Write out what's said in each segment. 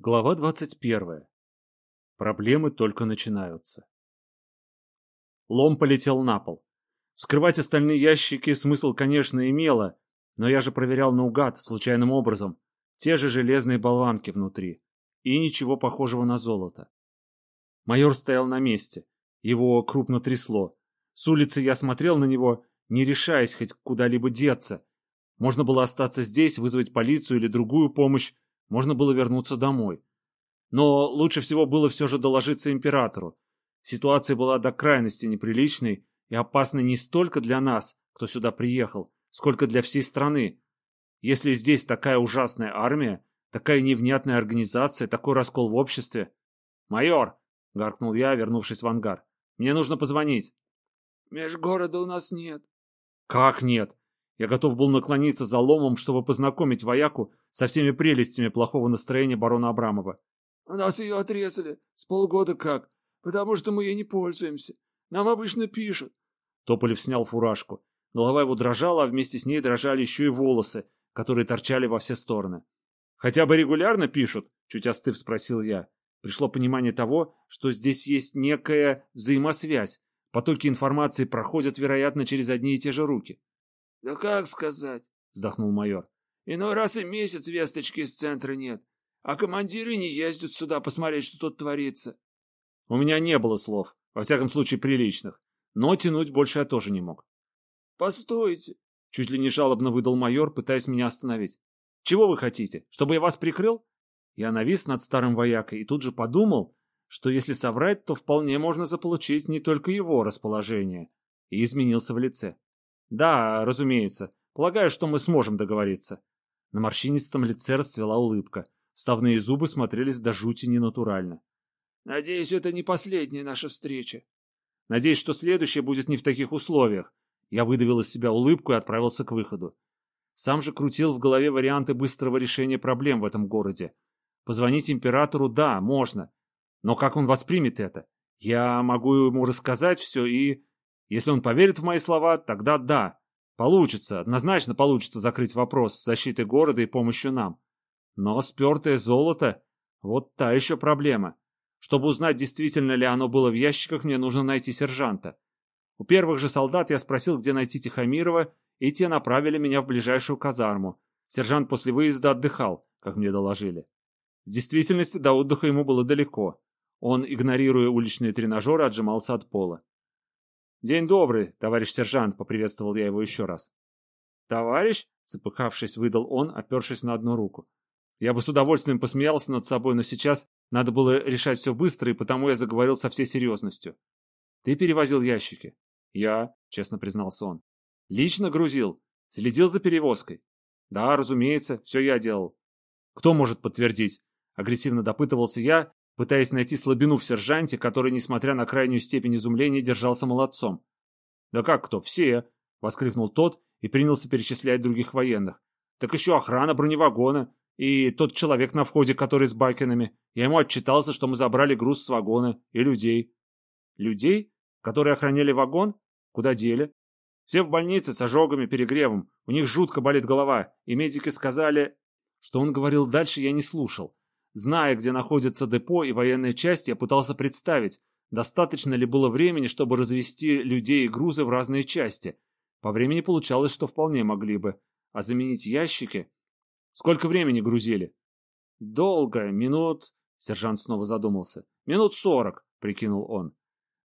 Глава 21. Проблемы только начинаются. Лом полетел на пол. Вскрывать остальные ящики смысл, конечно, имело, но я же проверял наугад, случайным образом. Те же железные болванки внутри. И ничего похожего на золото. Майор стоял на месте. Его крупно трясло. С улицы я смотрел на него, не решаясь хоть куда-либо деться. Можно было остаться здесь, вызвать полицию или другую помощь, можно было вернуться домой. Но лучше всего было все же доложиться императору. Ситуация была до крайности неприличной и опасной не столько для нас, кто сюда приехал, сколько для всей страны. Если здесь такая ужасная армия, такая невнятная организация, такой раскол в обществе... «Майор!» — гаркнул я, вернувшись в ангар. «Мне нужно позвонить». «Межгорода у нас нет». «Как нет? Я готов был наклониться за ломом, чтобы познакомить вояку со всеми прелестями плохого настроения барона Абрамова. «У нас ее отрезали. С полгода как. Потому что мы ей не пользуемся. Нам обычно пишут». Тополев снял фуражку. Голова его дрожала, а вместе с ней дрожали еще и волосы, которые торчали во все стороны. «Хотя бы регулярно пишут?» — чуть остыв спросил я. Пришло понимание того, что здесь есть некая взаимосвязь. Потоки информации проходят, вероятно, через одни и те же руки. «Да как сказать?» — вздохнул майор. «Иной раз и месяц весточки из центра нет, а командиры не ездят сюда посмотреть, что тут творится». У меня не было слов, во всяком случае приличных, но тянуть больше я тоже не мог. «Постойте!» — чуть ли не жалобно выдал майор, пытаясь меня остановить. «Чего вы хотите? Чтобы я вас прикрыл?» Я навис над старым воякой и тут же подумал, что если соврать, то вполне можно заполучить не только его расположение, и изменился в лице. Да, разумеется. Полагаю, что мы сможем договориться. На морщинистом лице расцвела улыбка. Вставные зубы смотрелись до жути ненатурально. Надеюсь, это не последняя наша встреча. Надеюсь, что следующая будет не в таких условиях. Я выдавил из себя улыбку и отправился к выходу. Сам же крутил в голове варианты быстрого решения проблем в этом городе. Позвонить императору, да, можно. Но как он воспримет это? Я могу ему рассказать все и... Если он поверит в мои слова, тогда да. Получится, однозначно получится закрыть вопрос с защитой города и помощью нам. Но спертое золото – вот та еще проблема. Чтобы узнать, действительно ли оно было в ящиках, мне нужно найти сержанта. У первых же солдат я спросил, где найти Тихомирова, и те направили меня в ближайшую казарму. Сержант после выезда отдыхал, как мне доложили. В действительности до отдыха ему было далеко. Он, игнорируя уличные тренажеры, отжимался от пола. «День добрый, товарищ сержант», — поприветствовал я его еще раз. «Товарищ?» — запыхавшись, выдал он, опершись на одну руку. Я бы с удовольствием посмеялся над собой, но сейчас надо было решать все быстро, и потому я заговорил со всей серьезностью. «Ты перевозил ящики?» «Я», — честно признался он. «Лично грузил? Следил за перевозкой?» «Да, разумеется, все я делал». «Кто может подтвердить?» Агрессивно допытывался я, пытаясь найти слабину в сержанте, который, несмотря на крайнюю степень изумления, держался молодцом. «Да как кто? Все!» — воскликнул тот и принялся перечислять других военных. «Так еще охрана броневагона и тот человек на входе, который с бакенами. Я ему отчитался, что мы забрали груз с вагона и людей». «Людей? Которые охраняли вагон? Куда дели?» «Все в больнице с ожогами, перегревом. У них жутко болит голова, и медики сказали...» Что он говорил дальше, я не слушал. Зная, где находится депо и военная часть, я пытался представить, достаточно ли было времени, чтобы развести людей и грузы в разные части. По времени получалось, что вполне могли бы. А заменить ящики? Сколько времени грузили? Долго, минут... Сержант снова задумался. Минут сорок, прикинул он.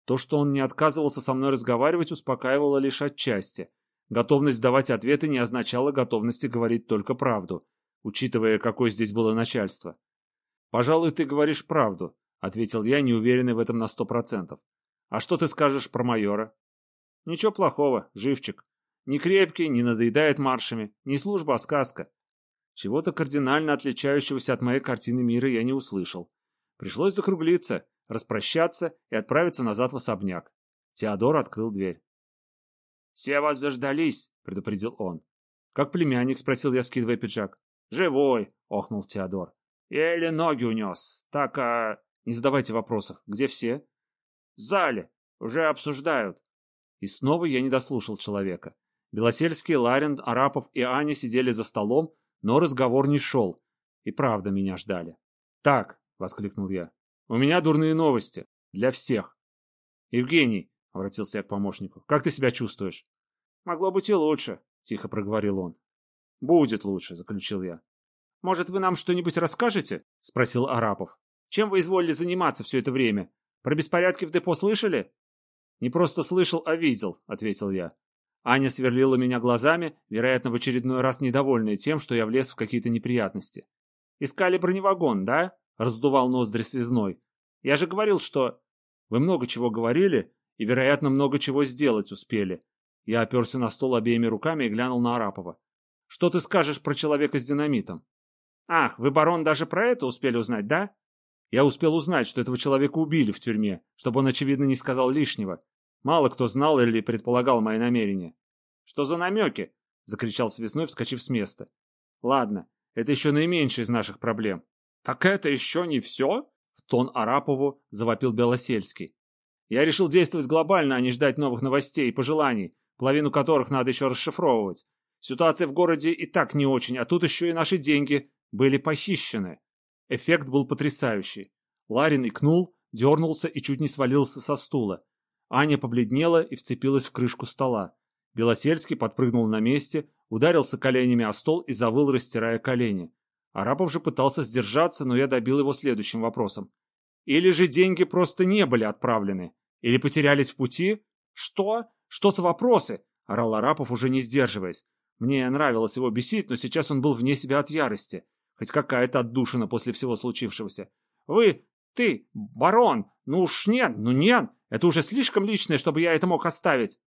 То, что он не отказывался со мной разговаривать, успокаивало лишь отчасти. Готовность давать ответы не означала готовности говорить только правду, учитывая, какое здесь было начальство. «Пожалуй, ты говоришь правду», — ответил я, неуверенный в этом на сто процентов. «А что ты скажешь про майора?» «Ничего плохого, живчик. Не крепкий, не надоедает маршами. Не служба, а сказка. Чего-то кардинально отличающегося от моей картины мира я не услышал. Пришлось закруглиться, распрощаться и отправиться назад в особняк. Теодор открыл дверь. «Все вас заждались», — предупредил он. «Как племянник?» — спросил я, скидывая пиджак. «Живой», — охнул Теодор. Еле ноги унес. Так, а... Не задавайте вопросов. Где все? В зале. Уже обсуждают. И снова я не дослушал человека. Белосельский, Ларин, Арапов и Аня сидели за столом, но разговор не шел. И правда меня ждали. «Так», — воскликнул я, — «у меня дурные новости. Для всех». «Евгений», — обратился я к помощнику, — «как ты себя чувствуешь?» «Могло быть и лучше», — тихо проговорил он. «Будет лучше», — заключил я. «Может, вы нам что-нибудь расскажете?» — спросил Арапов. «Чем вы изволили заниматься все это время? Про беспорядки в депо слышали?» «Не просто слышал, а видел», — ответил я. Аня сверлила меня глазами, вероятно, в очередной раз недовольная тем, что я влез в какие-то неприятности. «Искали броневагон, да?» — раздувал ноздри связной. «Я же говорил, что...» «Вы много чего говорили и, вероятно, много чего сделать успели». Я оперся на стол обеими руками и глянул на Арапова. «Что ты скажешь про человека с динамитом?» «Ах, вы, барон, даже про это успели узнать, да?» «Я успел узнать, что этого человека убили в тюрьме, чтобы он, очевидно, не сказал лишнего. Мало кто знал или предполагал мои намерения. «Что за намеки?» — закричал Связной, вскочив с места. «Ладно, это еще наименьшая из наших проблем». «Так это еще не все?» — в тон Арапову завопил Белосельский. «Я решил действовать глобально, а не ждать новых новостей и пожеланий, половину которых надо еще расшифровывать. Ситуация в городе и так не очень, а тут еще и наши деньги были похищены». Эффект был потрясающий. Ларин икнул, дернулся и чуть не свалился со стула. Аня побледнела и вцепилась в крышку стола. Белосельский подпрыгнул на месте, ударился коленями о стол и завыл, растирая колени. Арапов же пытался сдержаться, но я добил его следующим вопросом. «Или же деньги просто не были отправлены? Или потерялись в пути?» «Что? Что за вопросы?» — орал Арапов, уже не сдерживаясь. Мне нравилось его бесить, но сейчас он был вне себя от ярости. Хоть какая-то отдушина после всего случившегося. «Вы, ты, барон, ну уж нет, ну нет, это уже слишком личное, чтобы я это мог оставить.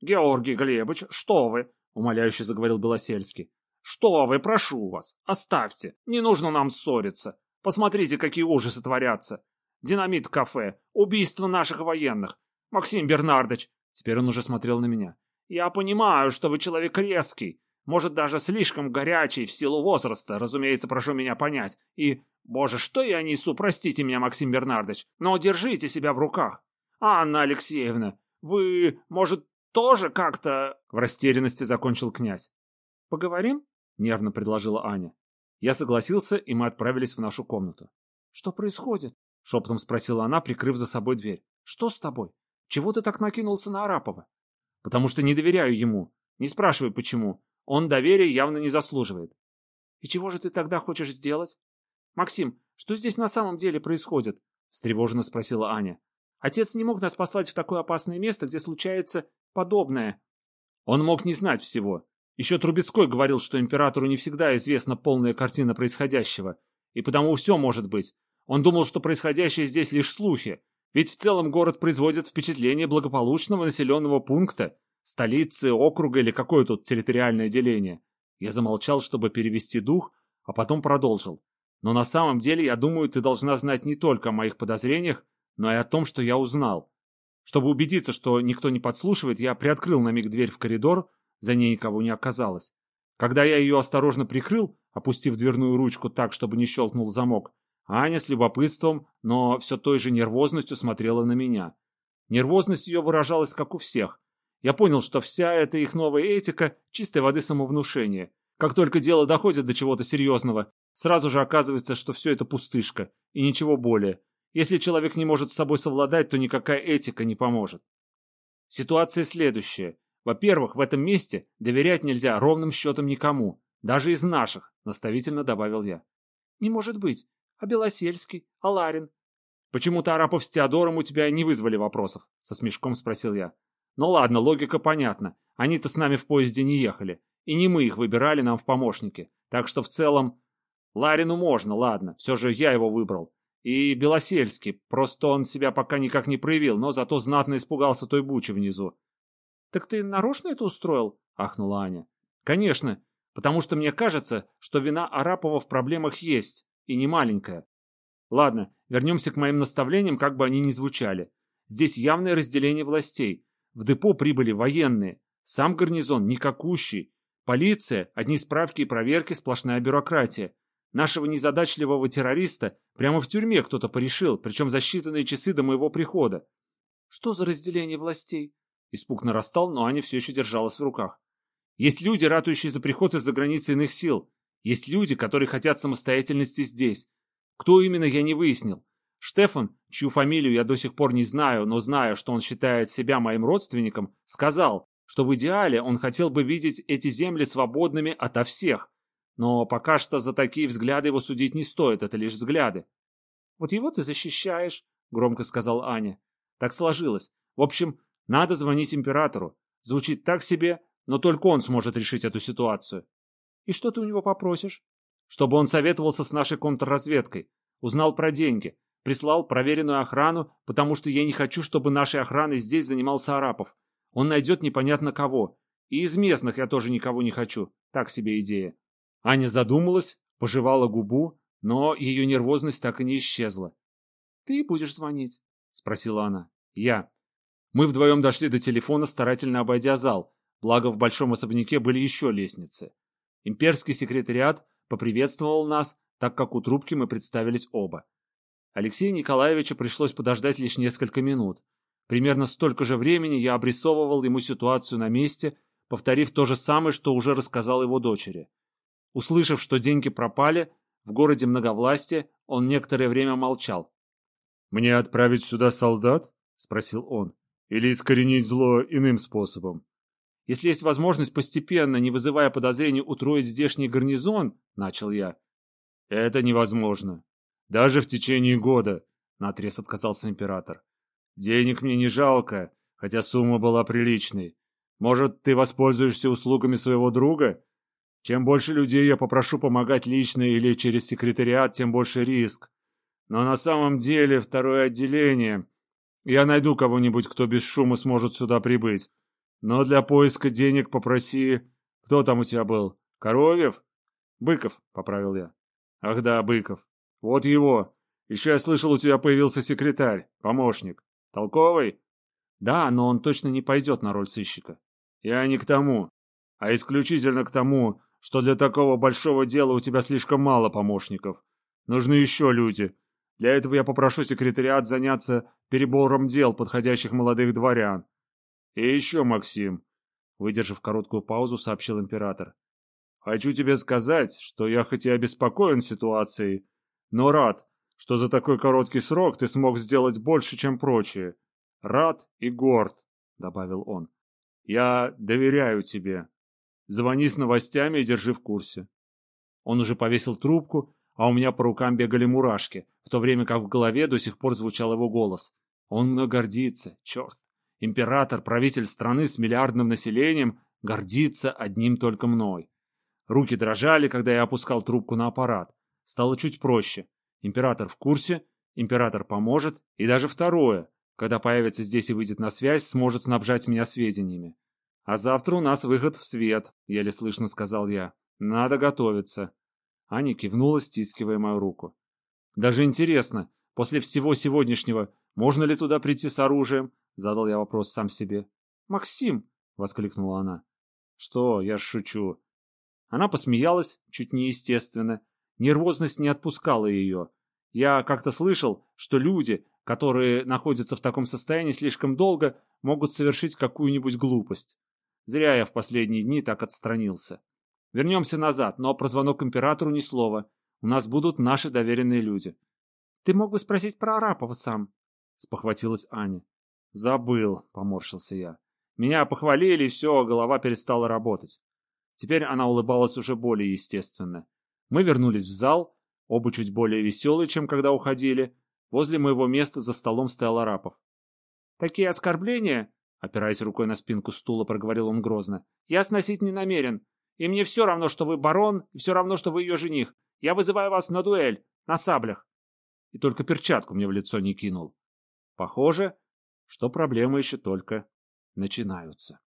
Георгий Глебович, что вы? Умоляюще заговорил Белосельский. Что вы, прошу вас, оставьте. Не нужно нам ссориться. Посмотрите, какие ужасы творятся. Динамит в кафе, убийство наших военных. Максим Бернардович, теперь он уже смотрел на меня. Я понимаю, что вы человек резкий, может, даже слишком горячий в силу возраста, разумеется, прошу меня понять. И, боже, что я несу, простите меня, Максим Бернардович, но держите себя в руках. «Анна Алексеевна, вы, может, тоже как-то...» В растерянности закончил князь. «Поговорим?» — нервно предложила Аня. Я согласился, и мы отправились в нашу комнату. «Что происходит?» — шепотом спросила она, прикрыв за собой дверь. «Что с тобой? Чего ты так накинулся на Арапова?» «Потому что не доверяю ему. Не спрашивай, почему. Он доверия явно не заслуживает». «И чего же ты тогда хочешь сделать?» «Максим, что здесь на самом деле происходит?» — встревоженно спросила Аня. Отец не мог нас послать в такое опасное место, где случается подобное. Он мог не знать всего. Еще Трубецкой говорил, что императору не всегда известна полная картина происходящего, и потому все может быть. Он думал, что происходящее здесь лишь слухи, ведь в целом город производит впечатление благополучного населенного пункта, столицы, округа или какое тут территориальное деление. Я замолчал, чтобы перевести дух, а потом продолжил. Но на самом деле, я думаю, ты должна знать не только о моих подозрениях, но и о том, что я узнал. Чтобы убедиться, что никто не подслушивает, я приоткрыл на миг дверь в коридор, за ней никого не оказалось. Когда я ее осторожно прикрыл, опустив дверную ручку так, чтобы не щелкнул замок, Аня с любопытством, но все той же нервозностью смотрела на меня. Нервозность ее выражалась, как у всех. Я понял, что вся эта их новая этика – чистой воды самовнушение. Как только дело доходит до чего-то серьезного, сразу же оказывается, что все это пустышка и ничего более. Если человек не может с собой совладать, то никакая этика не поможет. Ситуация следующая. Во-первых, в этом месте доверять нельзя ровным счетом никому, даже из наших, наставительно добавил я. Не может быть. А Белосельский? А Ларин? Почему-то Арапов с Теодором у тебя не вызвали вопросов, со смешком спросил я. Ну ладно, логика понятна. Они-то с нами в поезде не ехали. И не мы их выбирали нам в помощники. Так что в целом... Ларину можно, ладно. Все же я его выбрал. И Белосельский, просто он себя пока никак не проявил, но зато знатно испугался той бучи внизу. — Так ты нарочно это устроил? — ахнула Аня. — Конечно, потому что мне кажется, что вина Арапова в проблемах есть, и не маленькая. Ладно, вернемся к моим наставлениям, как бы они ни звучали. Здесь явное разделение властей. В депо прибыли военные, сам гарнизон никакущий, полиция, одни справки и проверки, сплошная бюрократия. Нашего незадачливого террориста прямо в тюрьме кто-то порешил, причем за считанные часы до моего прихода. Что за разделение властей? Испуг нарастал, но Аня все еще держалась в руках. Есть люди, ратующие за приход из-за границы иных сил. Есть люди, которые хотят самостоятельности здесь. Кто именно, я не выяснил. Штефан, чью фамилию я до сих пор не знаю, но знаю, что он считает себя моим родственником, сказал, что в идеале он хотел бы видеть эти земли свободными ото всех. Но пока что за такие взгляды его судить не стоит, это лишь взгляды. «Вот его ты защищаешь», — громко сказал Аня. «Так сложилось. В общем, надо звонить императору. Звучит так себе, но только он сможет решить эту ситуацию. И что ты у него попросишь? Чтобы он советовался с нашей контрразведкой, узнал про деньги, прислал проверенную охрану, потому что я не хочу, чтобы нашей охраной здесь занимался Арапов. Он найдет непонятно кого. И из местных я тоже никого не хочу. Так себе идея. Аня задумалась, пожевала губу, но ее нервозность так и не исчезла. «Ты будешь звонить?» — спросила она. «Я». Мы вдвоем дошли до телефона, старательно обойдя зал, благо в большом особняке были еще лестницы. Имперский секретариат поприветствовал нас, так как у трубки мы представились оба. Алексею Николаевичу пришлось подождать лишь несколько минут. Примерно столько же времени я обрисовывал ему ситуацию на месте, повторив то же самое, что уже рассказал его дочери. Услышав, что деньги пропали, в городе многовластие, он некоторое время молчал. «Мне отправить сюда солдат?» — спросил он. «Или искоренить зло иным способом?» «Если есть возможность постепенно, не вызывая подозрений, утроить здешний гарнизон», — начал я. «Это невозможно. Даже в течение года», — наотрез отказался император. «Денег мне не жалко, хотя сумма была приличной. Может, ты воспользуешься услугами своего друга? Чем больше людей я попрошу помогать лично или через секретариат, тем больше риск. Но на самом деле второе отделение. Я найду кого-нибудь, кто без шума сможет сюда прибыть. Но для поиска денег попроси... Кто там у тебя был? Коровьев? Быков, поправил я. Ах да, Быков. Вот его. Еще я слышал, у тебя появился секретарь, помощник. Толковый? Да, но он точно не пойдет на роль сыщика. Я не к тому, а исключительно к тому, что для такого большого дела у тебя слишком мало помощников. Нужны еще люди. Для этого я попрошу секретариат заняться перебором дел подходящих молодых дворян. И еще, Максим, выдержав короткую паузу, сообщил император. Хочу тебе сказать, что я хоть и обеспокоен ситуацией, но рад, что за такой короткий срок ты смог сделать больше, чем прочие. Рад и горд, добавил он. Я доверяю тебе. Звони с новостями и держи в курсе. Он уже повесил трубку, а у меня по рукам бегали мурашки, в то время как в голове до сих пор звучал его голос. Он мной гордится, черт. Император, правитель страны с миллиардным населением, гордится одним только мной. Руки дрожали, когда я опускал трубку на аппарат. Стало чуть проще. Император в курсе, император поможет, и даже второе, когда появится здесь и выйдет на связь, сможет снабжать меня сведениями. «А завтра у нас выход в свет», — еле слышно сказал я. «Надо готовиться». Аня кивнула, стискивая мою руку. «Даже интересно, после всего сегодняшнего, можно ли туда прийти с оружием?» — задал я вопрос сам себе. «Максим!» — воскликнула она. «Что? Я шучу». Она посмеялась, чуть неестественно. Нервозность не отпускала ее. Я как-то слышал, что люди, которые находятся в таком состоянии слишком долго, могут совершить какую-нибудь глупость. Зря я в последние дни так отстранился. Вернемся назад, но про звонок императору ни слова. У нас будут наши доверенные люди. — Ты мог бы спросить про Арапова сам, — спохватилась Аня. — Забыл, — поморщился я. Меня похвалили, и все, голова перестала работать. Теперь она улыбалась уже более естественно. Мы вернулись в зал, оба чуть более веселые, чем когда уходили. Возле моего места за столом стоял Арапов. «Такие оскорбления Опираясь рукой на спинку стула, проговорил он грозно. «Я сносить не намерен. И мне все равно, что вы барон, и все равно, что вы ее жених. Я вызываю вас на дуэль, на саблях». И только перчатку мне в лицо не кинул. Похоже, что проблемы еще только начинаются.